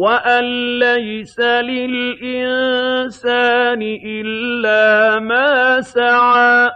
وَأَن لَّيْسَ لِلْإِنسَانِ إِلَّا مَا سَعَىٰ